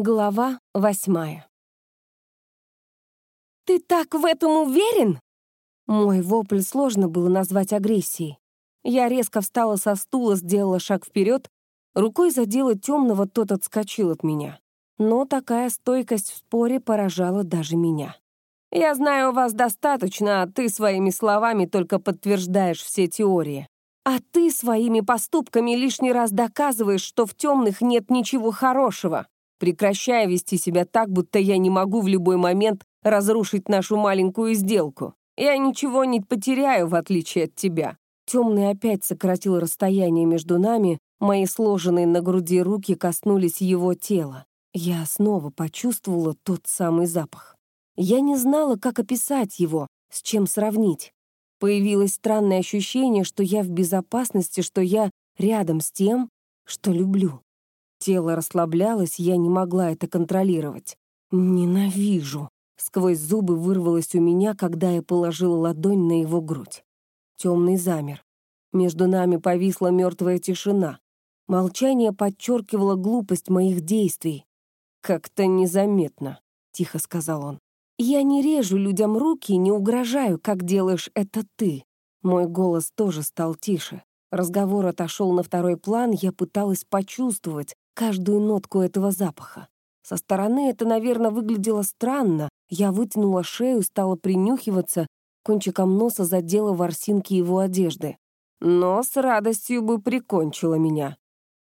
Глава восьмая. «Ты так в этом уверен?» Мой вопль сложно было назвать агрессией. Я резко встала со стула, сделала шаг вперед, рукой задела темного, тот отскочил от меня. Но такая стойкость в споре поражала даже меня. «Я знаю вас достаточно, а ты своими словами только подтверждаешь все теории. А ты своими поступками лишний раз доказываешь, что в темных нет ничего хорошего прекращая вести себя так, будто я не могу в любой момент разрушить нашу маленькую сделку. Я ничего не потеряю, в отличие от тебя». Темный опять сократил расстояние между нами, мои сложенные на груди руки коснулись его тела. Я снова почувствовала тот самый запах. Я не знала, как описать его, с чем сравнить. Появилось странное ощущение, что я в безопасности, что я рядом с тем, что люблю. Тело расслаблялось, я не могла это контролировать. «Ненавижу!» Сквозь зубы вырвалось у меня, когда я положила ладонь на его грудь. Темный замер. Между нами повисла мертвая тишина. Молчание подчеркивало глупость моих действий. «Как-то незаметно», — тихо сказал он. «Я не режу людям руки, не угрожаю, как делаешь это ты». Мой голос тоже стал тише. Разговор отошел на второй план, я пыталась почувствовать, каждую нотку этого запаха. Со стороны это, наверное, выглядело странно. Я вытянула шею, стала принюхиваться, кончиком носа задела ворсинки его одежды. Но с радостью бы прикончила меня.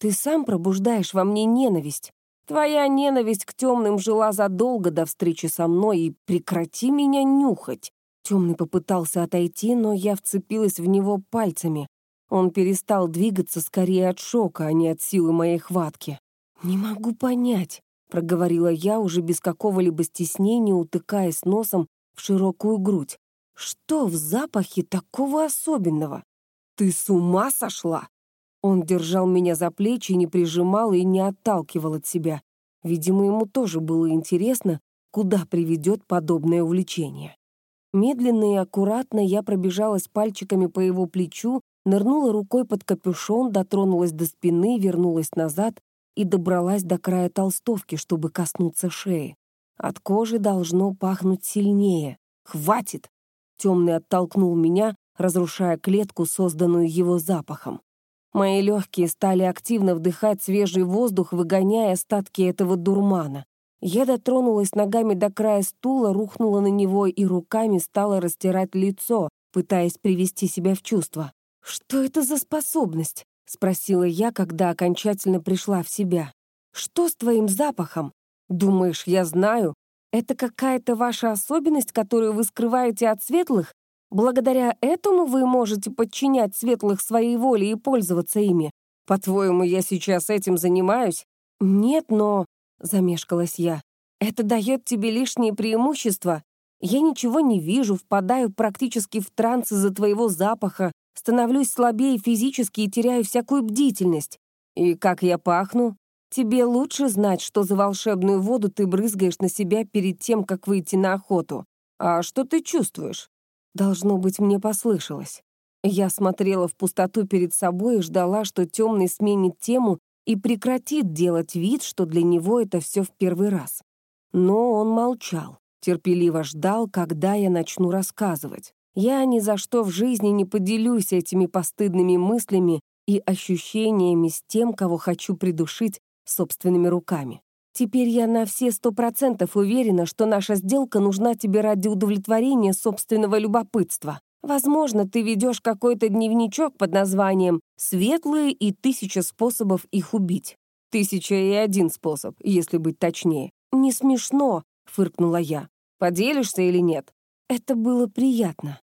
Ты сам пробуждаешь во мне ненависть. Твоя ненависть к темным жила задолго до встречи со мной, и прекрати меня нюхать. Темный попытался отойти, но я вцепилась в него пальцами. Он перестал двигаться скорее от шока, а не от силы моей хватки. «Не могу понять», — проговорила я уже без какого-либо стеснения, утыкаясь носом в широкую грудь. «Что в запахе такого особенного? Ты с ума сошла?» Он держал меня за плечи, не прижимал и не отталкивал от себя. Видимо, ему тоже было интересно, куда приведет подобное увлечение. Медленно и аккуратно я пробежалась пальчиками по его плечу, нырнула рукой под капюшон, дотронулась до спины, вернулась назад и добралась до края толстовки, чтобы коснуться шеи. От кожи должно пахнуть сильнее. «Хватит!» Темный оттолкнул меня, разрушая клетку, созданную его запахом. Мои легкие стали активно вдыхать свежий воздух, выгоняя остатки этого дурмана. Я дотронулась ногами до края стула, рухнула на него и руками стала растирать лицо, пытаясь привести себя в чувство. «Что это за способность?» — спросила я, когда окончательно пришла в себя. «Что с твоим запахом? Думаешь, я знаю? Это какая-то ваша особенность, которую вы скрываете от светлых? Благодаря этому вы можете подчинять светлых своей воле и пользоваться ими. По-твоему, я сейчас этим занимаюсь? Нет, но... Замешкалась я. Это дает тебе лишние преимущества. Я ничего не вижу, впадаю практически в транс из-за твоего запаха, становлюсь слабее физически и теряю всякую бдительность. И как я пахну? Тебе лучше знать, что за волшебную воду ты брызгаешь на себя перед тем, как выйти на охоту. А что ты чувствуешь? Должно быть, мне послышалось. Я смотрела в пустоту перед собой и ждала, что темный сменит тему и прекратит делать вид, что для него это все в первый раз. Но он молчал, терпеливо ждал, когда я начну рассказывать. Я ни за что в жизни не поделюсь этими постыдными мыслями и ощущениями с тем, кого хочу придушить собственными руками. Теперь я на все сто процентов уверена, что наша сделка нужна тебе ради удовлетворения собственного любопытства. Возможно, ты ведешь какой-то дневничок под названием «Светлые и тысяча способов их убить». Тысяча и один способ, если быть точнее. «Не смешно», — фыркнула я. «Поделишься или нет?» Это было приятно.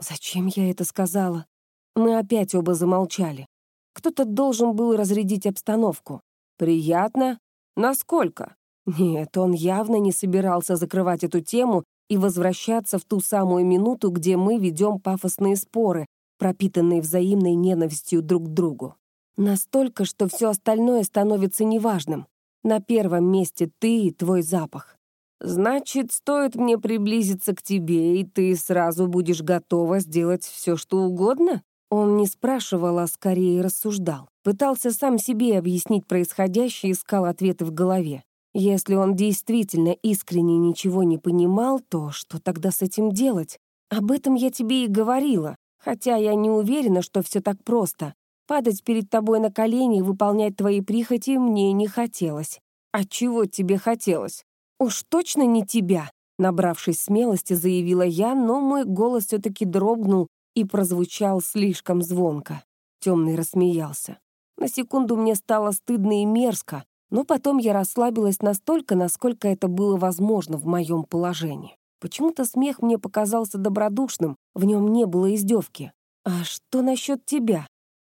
Зачем я это сказала? Мы опять оба замолчали. Кто-то должен был разрядить обстановку. Приятно? Насколько? Нет, он явно не собирался закрывать эту тему и возвращаться в ту самую минуту, где мы ведем пафосные споры, пропитанные взаимной ненавистью друг к другу. Настолько, что все остальное становится неважным. На первом месте ты и твой запах. Значит, стоит мне приблизиться к тебе, и ты сразу будешь готова сделать все, что угодно? Он не спрашивал, а скорее рассуждал. Пытался сам себе объяснить происходящее, искал ответы в голове. Если он действительно искренне ничего не понимал, то что тогда с этим делать? Об этом я тебе и говорила, хотя я не уверена, что все так просто. Падать перед тобой на колени и выполнять твои прихоти мне не хотелось. А чего тебе хотелось? Уж точно не тебя, набравшись смелости, заявила я, но мой голос все-таки дрогнул и прозвучал слишком звонко. Темный рассмеялся. На секунду мне стало стыдно и мерзко, но потом я расслабилась настолько, насколько это было возможно в моем положении. Почему-то смех мне показался добродушным, в нем не было издевки. «А что насчет тебя?»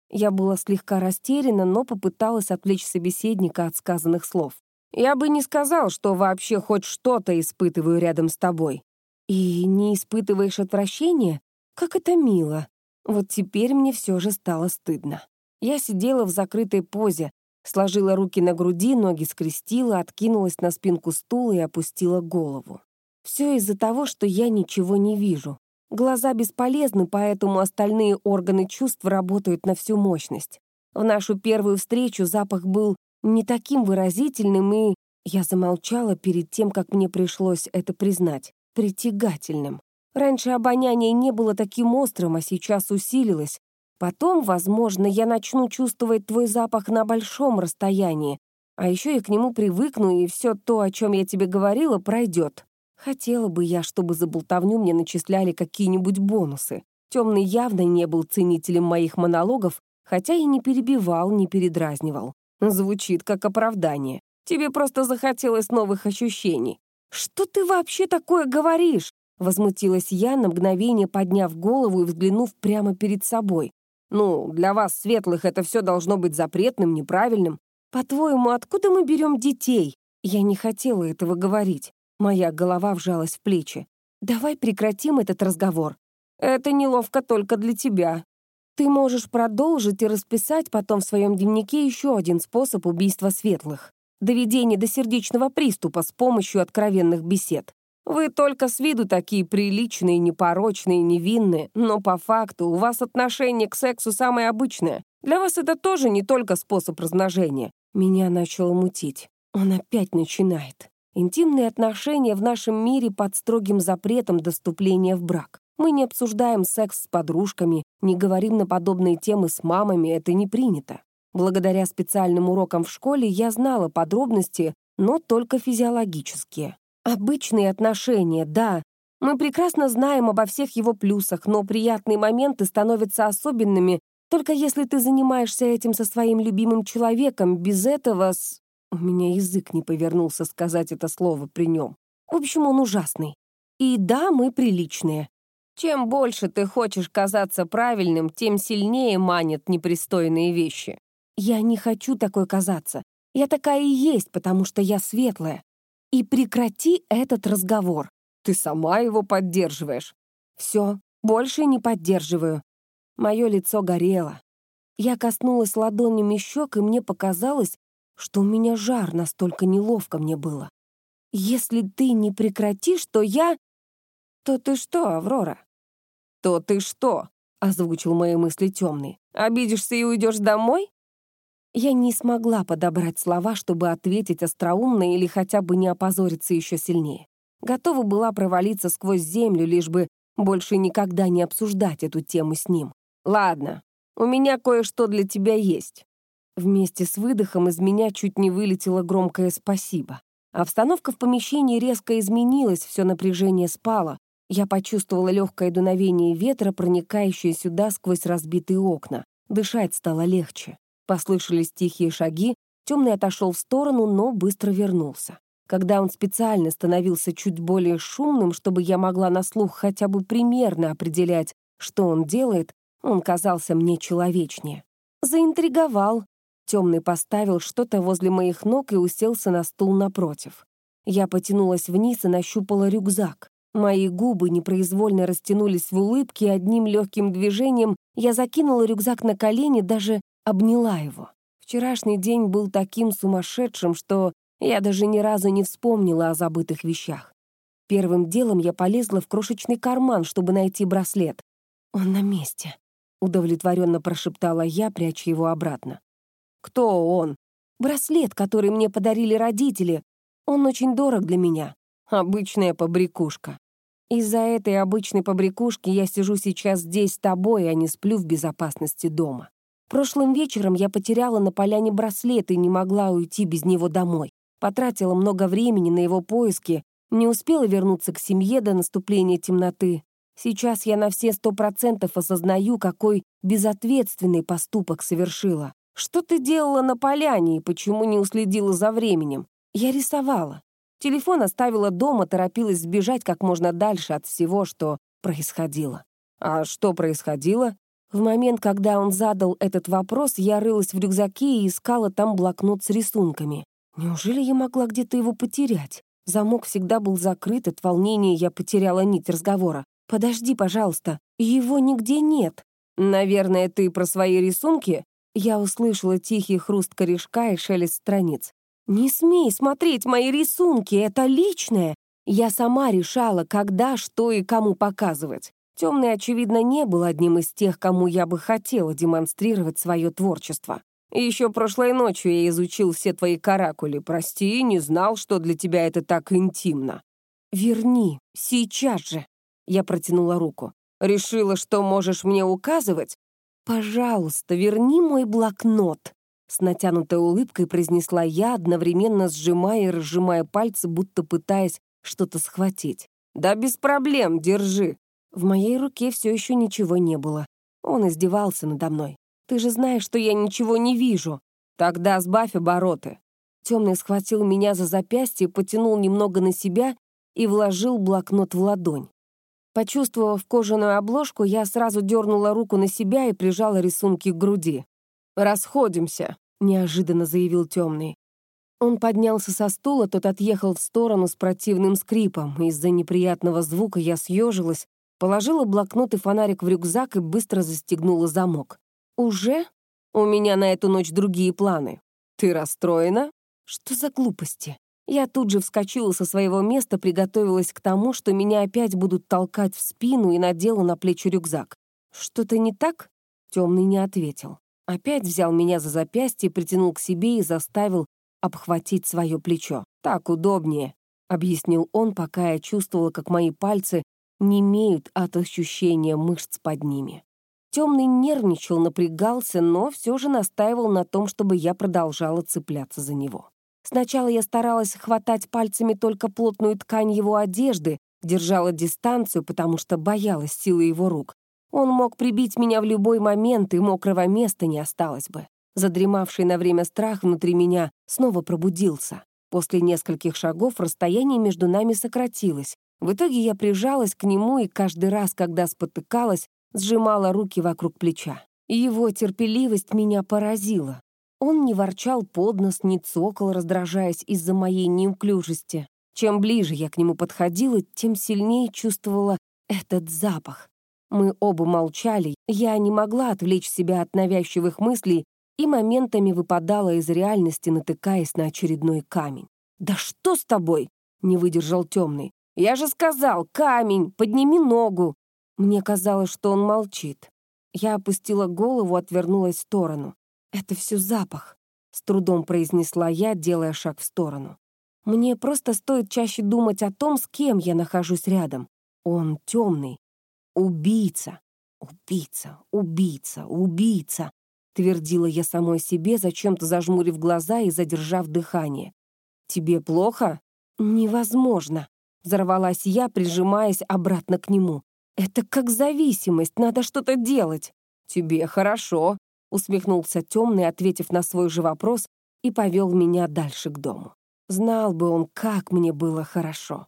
Я была слегка растеряна, но попыталась отвлечь собеседника от сказанных слов. «Я бы не сказал, что вообще хоть что-то испытываю рядом с тобой». «И не испытываешь отвращения? Как это мило!» Вот теперь мне все же стало стыдно. Я сидела в закрытой позе, сложила руки на груди, ноги скрестила, откинулась на спинку стула и опустила голову. Все из-за того, что я ничего не вижу. Глаза бесполезны, поэтому остальные органы чувств работают на всю мощность. В нашу первую встречу запах был не таким выразительным и... Я замолчала перед тем, как мне пришлось это признать. Притягательным. Раньше обоняние не было таким острым, а сейчас усилилось. Потом, возможно, я начну чувствовать твой запах на большом расстоянии, а еще я к нему привыкну, и все то, о чем я тебе говорила, пройдет. Хотела бы я, чтобы за болтовню мне начисляли какие-нибудь бонусы. Темный явно не был ценителем моих монологов, хотя и не перебивал, не передразнивал. Звучит как оправдание. Тебе просто захотелось новых ощущений. «Что ты вообще такое говоришь?» Возмутилась я, на мгновение подняв голову и взглянув прямо перед собой. «Ну, для вас, светлых, это все должно быть запретным, неправильным. По-твоему, откуда мы берем детей?» Я не хотела этого говорить. Моя голова вжалась в плечи. «Давай прекратим этот разговор. Это неловко только для тебя. Ты можешь продолжить и расписать потом в своем дневнике еще один способ убийства светлых. Доведение до сердечного приступа с помощью откровенных бесед. Вы только с виду такие приличные, непорочные, невинные, но по факту у вас отношение к сексу самое обычное. Для вас это тоже не только способ размножения. Меня начало мутить. Он опять начинает. Интимные отношения в нашем мире под строгим запретом доступления в брак. Мы не обсуждаем секс с подружками, не говорим на подобные темы с мамами, это не принято. Благодаря специальным урокам в школе я знала подробности, но только физиологические. Обычные отношения, да. Мы прекрасно знаем обо всех его плюсах, но приятные моменты становятся особенными, только если ты занимаешься этим со своим любимым человеком. Без этого с... У меня язык не повернулся сказать это слово при нем. В общем, он ужасный. И да, мы приличные. Чем больше ты хочешь казаться правильным, тем сильнее манят непристойные вещи. Я не хочу такой казаться. Я такая и есть, потому что я светлая. И прекрати этот разговор. Ты сама его поддерживаешь. Все, больше не поддерживаю. Мое лицо горело. Я коснулась ладонями щек, и мне показалось, что у меня жар, настолько неловко мне было. Если ты не прекратишь, то я... То ты что, Аврора? То ты что? Озвучил мои мысли темный. Обидишься и уйдешь домой? Я не смогла подобрать слова, чтобы ответить остроумно или хотя бы не опозориться еще сильнее. Готова была провалиться сквозь землю, лишь бы больше никогда не обсуждать эту тему с ним. «Ладно, у меня кое-что для тебя есть. Вместе с выдохом из меня чуть не вылетело громкое «спасибо». Обстановка в помещении резко изменилась, все напряжение спало. Я почувствовала легкое дуновение ветра, проникающее сюда сквозь разбитые окна. Дышать стало легче. Послышались тихие шаги, темный отошел в сторону, но быстро вернулся. Когда он специально становился чуть более шумным, чтобы я могла на слух хотя бы примерно определять, что он делает, он казался мне человечнее. Заинтриговал, Темный поставил что-то возле моих ног и уселся на стул напротив. Я потянулась вниз и нащупала рюкзак. Мои губы непроизвольно растянулись в улыбке, и одним легким движением я закинула рюкзак на колени, даже обняла его. Вчерашний день был таким сумасшедшим, что я даже ни разу не вспомнила о забытых вещах. Первым делом я полезла в крошечный карман, чтобы найти браслет. «Он на месте», — удовлетворенно прошептала я, пряча его обратно. «Кто он?» «Браслет, который мне подарили родители. Он очень дорог для меня. Обычная побрякушка. Из-за этой обычной побрякушки я сижу сейчас здесь с тобой, а не сплю в безопасности дома. Прошлым вечером я потеряла на поляне браслет и не могла уйти без него домой. Потратила много времени на его поиски, не успела вернуться к семье до наступления темноты. Сейчас я на все сто процентов осознаю, какой безответственный поступок совершила. Что ты делала на поляне и почему не уследила за временем? Я рисовала. Телефон оставила дома, торопилась сбежать как можно дальше от всего, что происходило. А что происходило? В момент, когда он задал этот вопрос, я рылась в рюкзаке и искала там блокнот с рисунками. Неужели я могла где-то его потерять? Замок всегда был закрыт, от волнения я потеряла нить разговора. «Подожди, пожалуйста, его нигде нет». «Наверное, ты про свои рисунки?» Я услышала тихий хруст корешка и шелест страниц. «Не смей смотреть мои рисунки, это личное. Я сама решала, когда, что и кому показывать. Темный, очевидно, не был одним из тех, кому я бы хотела демонстрировать свое творчество. Еще прошлой ночью я изучил все твои каракули. Прости, не знал, что для тебя это так интимно. Верни, сейчас же. Я протянула руку. «Решила, что можешь мне указывать? Пожалуйста, верни мой блокнот!» С натянутой улыбкой произнесла я, одновременно сжимая и разжимая пальцы, будто пытаясь что-то схватить. «Да без проблем, держи!» В моей руке все еще ничего не было. Он издевался надо мной. «Ты же знаешь, что я ничего не вижу!» «Тогда сбавь обороты!» Темный схватил меня за запястье, потянул немного на себя и вложил блокнот в ладонь. Почувствовав кожаную обложку, я сразу дернула руку на себя и прижала рисунки к груди. «Расходимся», — неожиданно заявил темный. Он поднялся со стула, тот отъехал в сторону с противным скрипом. Из-за неприятного звука я съежилась, положила блокнот и фонарик в рюкзак и быстро застегнула замок. «Уже? У меня на эту ночь другие планы. Ты расстроена?» «Что за глупости?» Я тут же вскочила со своего места, приготовилась к тому, что меня опять будут толкать в спину и надела на плечи рюкзак. «Что-то не так?» Темный не ответил. Опять взял меня за запястье, притянул к себе и заставил обхватить свое плечо. «Так удобнее», — объяснил он, пока я чувствовала, как мои пальцы не имеют от ощущения мышц под ними. Темный нервничал, напрягался, но все же настаивал на том, чтобы я продолжала цепляться за него. Сначала я старалась хватать пальцами только плотную ткань его одежды, держала дистанцию, потому что боялась силы его рук. Он мог прибить меня в любой момент, и мокрого места не осталось бы. Задремавший на время страх внутри меня снова пробудился. После нескольких шагов расстояние между нами сократилось. В итоге я прижалась к нему и каждый раз, когда спотыкалась, сжимала руки вокруг плеча. Его терпеливость меня поразила. Он не ворчал под нос, не цокал, раздражаясь из-за моей неуклюжести. Чем ближе я к нему подходила, тем сильнее чувствовала этот запах. Мы оба молчали, я не могла отвлечь себя от навязчивых мыслей и моментами выпадала из реальности, натыкаясь на очередной камень. «Да что с тобой?» — не выдержал темный. «Я же сказал, камень, подними ногу!» Мне казалось, что он молчит. Я опустила голову, отвернулась в сторону. «Это все запах», — с трудом произнесла я, делая шаг в сторону. «Мне просто стоит чаще думать о том, с кем я нахожусь рядом. Он темный. Убийца. Убийца, убийца, убийца», — твердила я самой себе, зачем-то зажмурив глаза и задержав дыхание. «Тебе плохо?» «Невозможно», — взорвалась я, прижимаясь обратно к нему. «Это как зависимость, надо что-то делать». «Тебе хорошо», усмехнулся темный, ответив на свой же вопрос, и повел меня дальше к дому. Знал бы он, как мне было хорошо.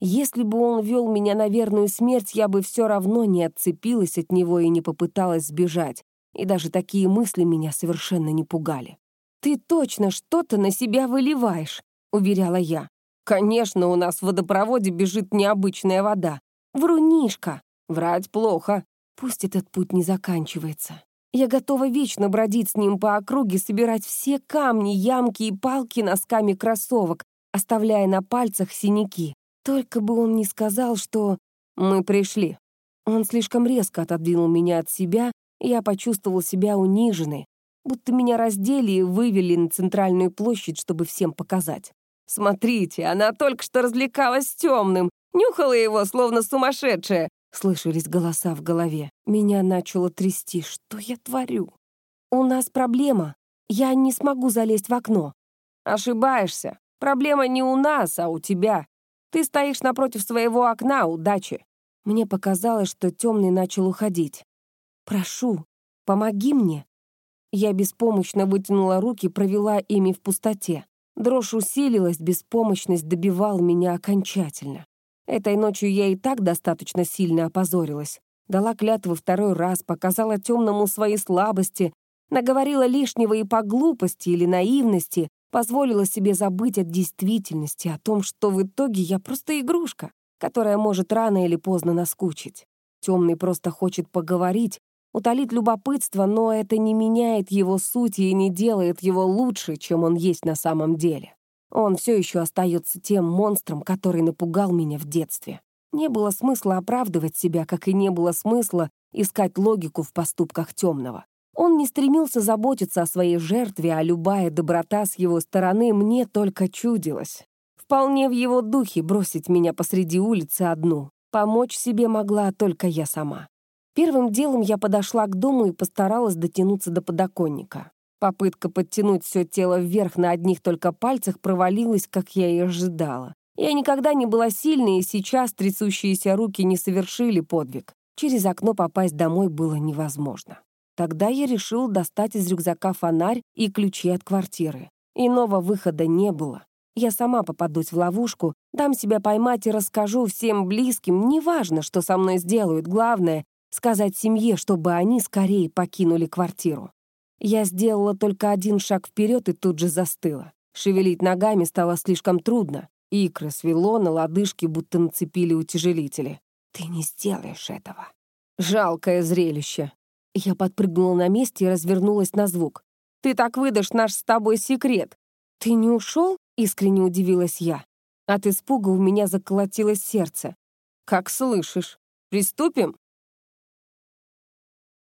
Если бы он вел меня на верную смерть, я бы все равно не отцепилась от него и не попыталась сбежать, и даже такие мысли меня совершенно не пугали. «Ты точно что-то на себя выливаешь», — уверяла я. «Конечно, у нас в водопроводе бежит необычная вода. Врунишка. Врать плохо. Пусть этот путь не заканчивается. Я готова вечно бродить с ним по округе, собирать все камни, ямки и палки носками кроссовок, оставляя на пальцах синяки. Только бы он не сказал, что «мы пришли». Он слишком резко отодвинул меня от себя, я почувствовал себя униженной, будто меня раздели и вывели на центральную площадь, чтобы всем показать. Смотрите, она только что развлекалась темным, нюхала его, словно сумасшедшая. Слышались голоса в голове. Меня начало трясти. Что я творю? У нас проблема. Я не смогу залезть в окно. Ошибаешься. Проблема не у нас, а у тебя. Ты стоишь напротив своего окна, удачи. Мне показалось, что темный начал уходить. Прошу, помоги мне. Я беспомощно вытянула руки, провела ими в пустоте. Дрожь усилилась, беспомощность добивала меня окончательно. Этой ночью я и так достаточно сильно опозорилась. Дала клятвы второй раз, показала темному свои слабости, наговорила лишнего и по глупости или наивности, позволила себе забыть от действительности, о том, что в итоге я просто игрушка, которая может рано или поздно наскучить. Темный просто хочет поговорить, утолить любопытство, но это не меняет его сути и не делает его лучше, чем он есть на самом деле. Он все еще остается тем монстром, который напугал меня в детстве. Не было смысла оправдывать себя, как и не было смысла искать логику в поступках темного. Он не стремился заботиться о своей жертве, а любая доброта с его стороны мне только чудилась. Вполне в его духе бросить меня посреди улицы одну. Помочь себе могла только я сама. Первым делом я подошла к дому и постаралась дотянуться до подоконника. Попытка подтянуть все тело вверх на одних только пальцах провалилась, как я и ожидала. Я никогда не была сильной, и сейчас трясущиеся руки не совершили подвиг. Через окно попасть домой было невозможно. Тогда я решил достать из рюкзака фонарь и ключи от квартиры. Иного выхода не было. Я сама попадусь в ловушку, дам себя поймать и расскажу всем близким, неважно, что со мной сделают, главное сказать семье, чтобы они скорее покинули квартиру. Я сделала только один шаг вперед и тут же застыла. Шевелить ногами стало слишком трудно. Икры свело, на лодыжки будто нацепили утяжелители. «Ты не сделаешь этого». Жалкое зрелище. Я подпрыгнула на месте и развернулась на звук. «Ты так выдашь наш с тобой секрет!» «Ты не ушел?» — искренне удивилась я. От испуга у меня заколотилось сердце. «Как слышишь. Приступим?»